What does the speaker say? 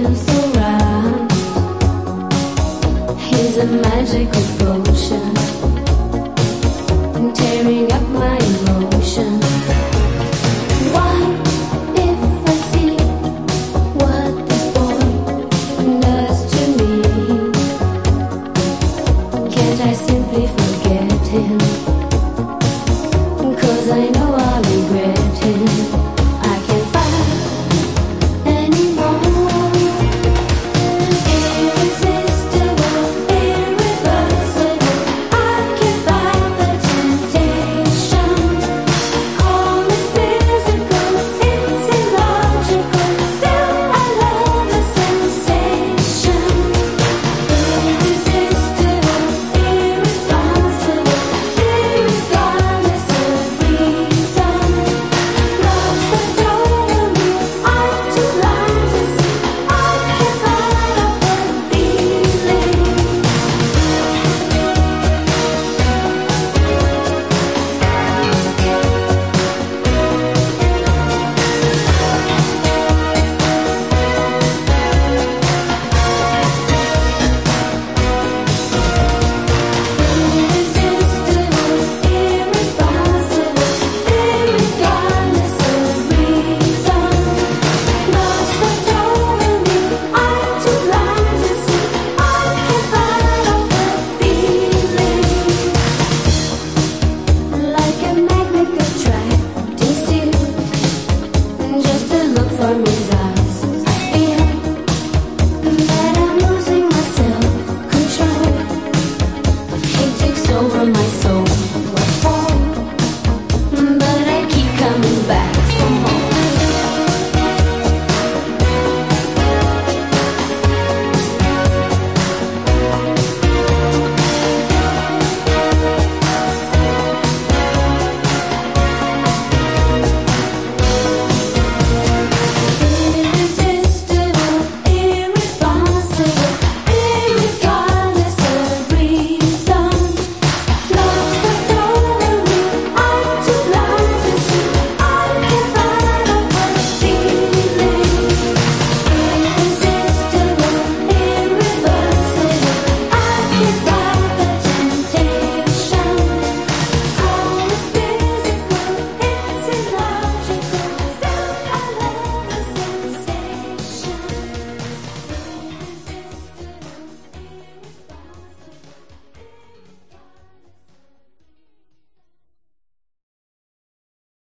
feels alright. He's a magical potion.